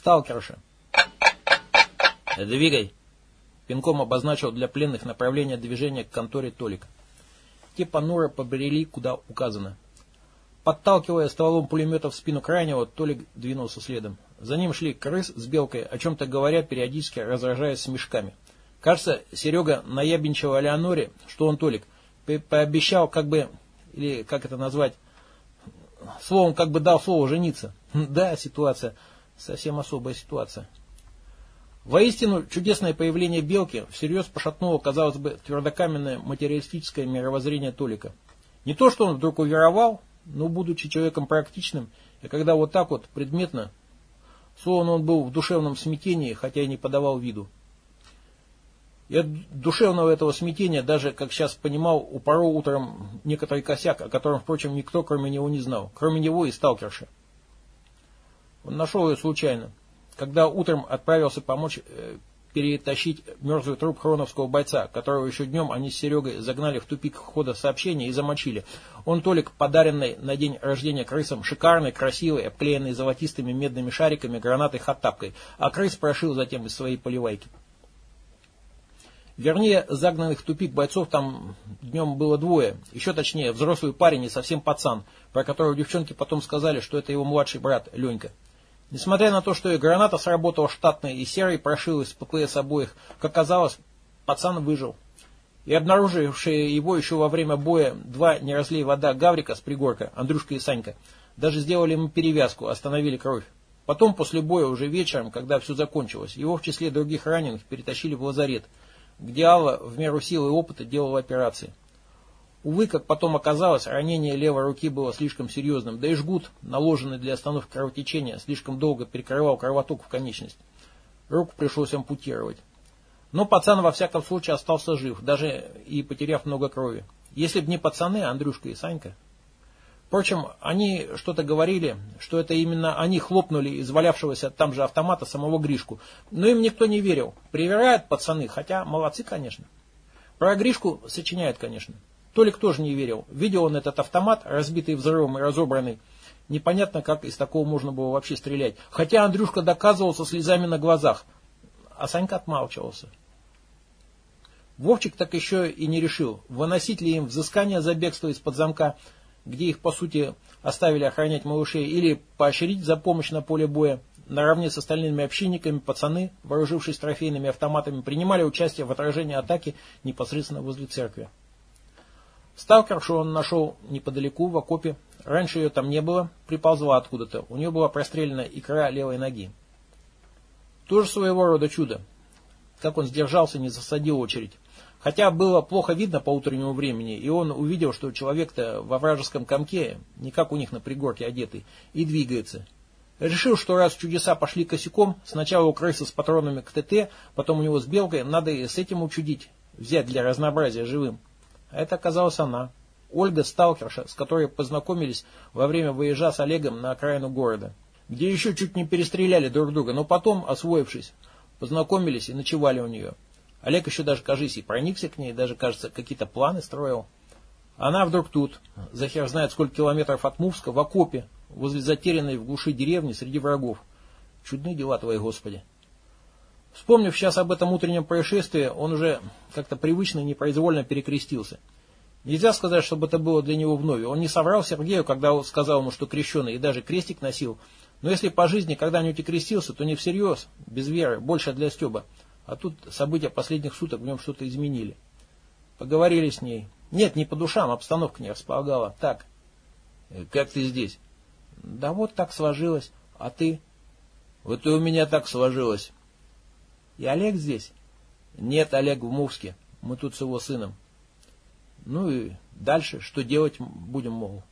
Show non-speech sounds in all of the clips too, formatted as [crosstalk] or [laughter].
Сталкерша. Двигай. Пинком обозначил для пленных направление движения к конторе Толика. Те понуро побрели, куда указано. Подталкивая стволом пулемета в спину крайнего, Толик двинулся следом. За ним шли крыс с белкой, о чем-то говоря, периодически разражаясь смешками. Кажется, Серега наябенчил Алеоноре, что он Толик, пообещал как бы, или как это назвать, словом, как бы дал слово жениться. [laughs] Да, ситуация, совсем особая ситуация. Воистину, чудесное появление белки всерьез пошатнуло, казалось бы, твердокаменное материалистическое мировоззрение Толика. Не то, что он вдруг уверовал, но будучи человеком практичным, и когда вот так вот предметно, словно он был в душевном смятении, хотя и не подавал виду. И от душевного этого смятения, даже, как сейчас понимал, упорол утром некоторый косяк, о котором, впрочем, никто кроме него не знал, кроме него и сталкерши. Он нашел ее случайно, когда утром отправился помочь э, перетащить мертвый труп хроновского бойца, которого еще днем они с Серегой загнали в тупик хода сообщения и замочили. Он Толик, подаренный на день рождения крысам, шикарный, красивый, обклеенный золотистыми медными шариками гранатой хаттапкой, а крыс прошил затем из своей поливайки. Вернее, загнанных в тупик бойцов там днем было двое. Еще точнее, взрослый парень и совсем пацан, про которого девчонки потом сказали, что это его младший брат Ленька. Несмотря на то, что и граната сработала штатная, и серый прошил из ППС обоих, как оказалось, пацан выжил. И обнаружившие его еще во время боя два не разлей вода Гаврика с пригорка, Андрюшка и Санька, даже сделали ему перевязку, остановили кровь. Потом, после боя, уже вечером, когда все закончилось, его в числе других раненых перетащили в лазарет, где Алла в меру силы и опыта делала операции. Увы, как потом оказалось, ранение левой руки было слишком серьезным, да и жгут, наложенный для остановки кровотечения, слишком долго перекрывал кровоток в конечность. Руку пришлось ампутировать. Но пацан во всяком случае остался жив, даже и потеряв много крови. Если бы не пацаны, Андрюшка и Санька. Впрочем, они что-то говорили, что это именно они хлопнули из валявшегося там же автомата самого Гришку. Но им никто не верил. Привирают пацаны, хотя молодцы, конечно. Про Гришку сочиняют, конечно. Толик тоже не верил. Видел он этот автомат, разбитый взрывом и разобранный. Непонятно, как из такого можно было вообще стрелять. Хотя Андрюшка доказывал со слезами на глазах. А Санька отмалчивался. Вовчик так еще и не решил, выносить ли им взыскание за бегство из-под замка, где их, по сути, оставили охранять малышей, или поощрить за помощь на поле боя. Наравне с остальными общинниками пацаны, вооружившись трофейными автоматами, принимали участие в отражении атаки непосредственно возле церкви. Сталкершу он нашел неподалеку, в окопе. Раньше ее там не было, приползла откуда-то. У нее была прострелена икра левой ноги. Тоже своего рода чудо. Как он сдержался, не засадил очередь. Хотя было плохо видно по утреннему времени, и он увидел, что человек-то во вражеском комке, не как у них на пригорке одетый, и двигается. Решил, что раз чудеса пошли косяком, сначала у крысы с патронами к ТТ, потом у него с белкой, надо и с этим учудить, взять для разнообразия живым. Это оказалась она. Ольга Сталкерша, с которой познакомились во время выезжа с Олегом на окраину города. Где еще чуть не перестреляли друг друга, но потом, освоившись, познакомились и ночевали у нее. Олег еще даже, кажись, и проникся к ней, даже, кажется, какие-то планы строил. Она вдруг тут, за хер знает сколько километров от Мувска, в окопе, возле затерянной в глуши деревни среди врагов. Чудные дела твои, Господи. Вспомнив сейчас об этом утреннем происшествии, он уже как-то привычно и непроизвольно перекрестился. Нельзя сказать, чтобы это было для него вновь. Он не соврал Сергею, когда сказал ему, что крещеный, и даже крестик носил. Но если по жизни когда-нибудь и крестился, то не всерьез, без веры, больше для Стеба. А тут события последних суток в нем что-то изменили. Поговорили с ней. Нет, не по душам, обстановка не располагала. Так. «Э, как ты здесь? Да вот так сложилось. А ты? Вот и у меня так сложилось. И Олег здесь? Нет, Олег в Мувске. Мы тут с его сыном. Ну и дальше, что делать будем, мол.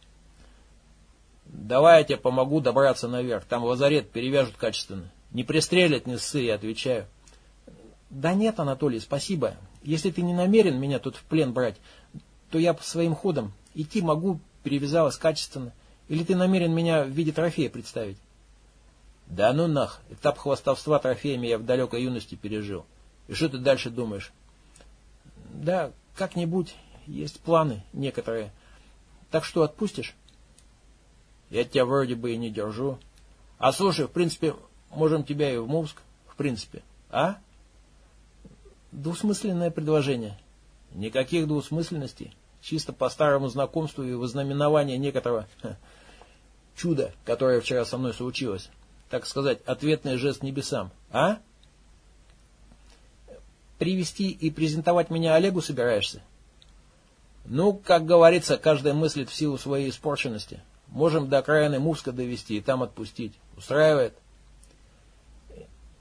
Давай я тебе помогу добраться наверх. Там лазарет перевяжут качественно. Не пристрелят, не ссы, я отвечаю. Да нет, Анатолий, спасибо. Если ты не намерен меня тут в плен брать, то я своим ходам идти могу, перевязалась качественно. Или ты намерен меня в виде трофея представить? Да ну нах, этап хвостовства трофеями я в далекой юности пережил. И что ты дальше думаешь? Да, как-нибудь, есть планы некоторые. Так что отпустишь? Я тебя вроде бы и не держу. А слушай, в принципе, можем тебя и в Мувск, в принципе. А? Двусмысленное предложение. Никаких двусмысленностей. Чисто по старому знакомству и вознаменование некоторого ха, чуда, которое вчера со мной случилось. Так сказать, ответный жест небесам. А? Привести и презентовать меня Олегу собираешься? Ну, как говорится, каждая мыслит в силу своей испорченности. Можем до окраины Мувска довести и там отпустить. Устраивает?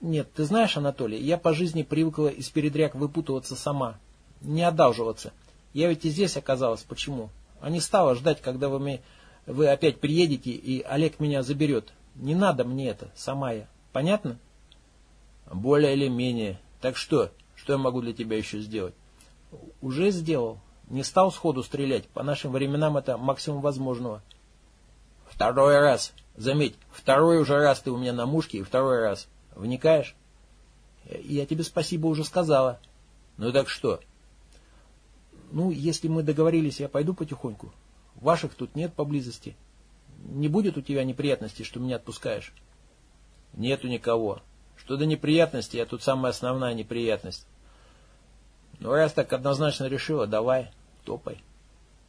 Нет, ты знаешь, Анатолий, я по жизни привыкла из передряг выпутываться сама. Не одалживаться. Я ведь и здесь оказалась. Почему? А не стала ждать, когда вы, вы опять приедете и Олег меня заберет. Не надо мне это, сама я. Понятно? Более или менее. Так что? Что я могу для тебя еще сделать? Уже сделал. Не стал сходу стрелять. По нашим временам это максимум возможного. Второй раз. Заметь, второй уже раз ты у меня на мушке и второй раз. Вникаешь? Я тебе спасибо уже сказала. Ну так что? Ну, если мы договорились, я пойду потихоньку. Ваших тут нет поблизости. Не будет у тебя неприятностей, что меня отпускаешь? Нету никого. Что до неприятностей, а тут самая основная неприятность. Ну, раз так однозначно решила, давай, топай.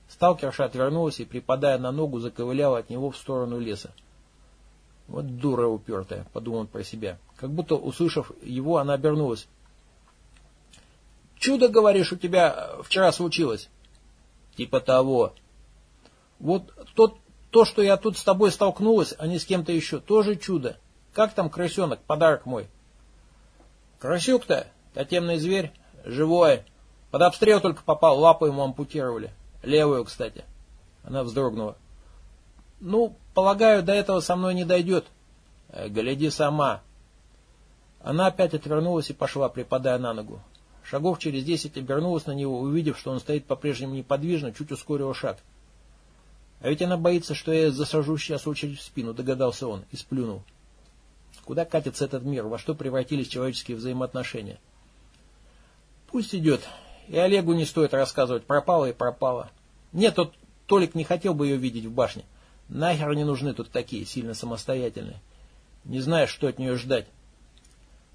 Сталкерша отвернулась и, припадая на ногу, заковыляла от него в сторону леса. Вот дура упертая, подумал он про себя. Как будто, услышав его, она обернулась. Чудо, говоришь, у тебя вчера случилось? Типа того. Вот тот, то, что я тут с тобой столкнулась, а не с кем-то еще, тоже чудо. Как там крысенок, подарок мой? Крысюк-то, тотемный зверь, живой. Под обстрел только попал, лапу ему ампутировали. Левую, кстати. Она вздрогнула. Ну, полагаю, до этого со мной не дойдет. Э, гляди сама. Она опять отвернулась и пошла, припадая на ногу. Шагов через десять обернулась на него, увидев, что он стоит по-прежнему неподвижно, чуть ускорил шаг. А ведь она боится, что я засажу сейчас очередь в спину, догадался он и сплюнул. Куда катится этот мир, во что превратились человеческие взаимоотношения? Пусть идет. И Олегу не стоит рассказывать, пропала и пропала. Нет, тот Толик не хотел бы ее видеть в башне. Нахер не нужны тут такие, сильно самостоятельные. Не знаешь, что от нее ждать.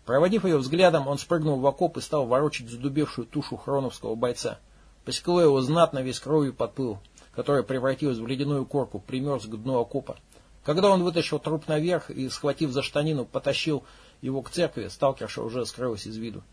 Проводив ее взглядом, он спрыгнул в окоп и стал ворочать задубевшую тушу хроновского бойца. Посекло его знатно весь кровью подплыл, которая превратилась в ледяную корку, примерз к дну окопа. Когда он вытащил труп наверх и, схватив за штанину, потащил его к церкви, сталкерша уже скрылась из виду.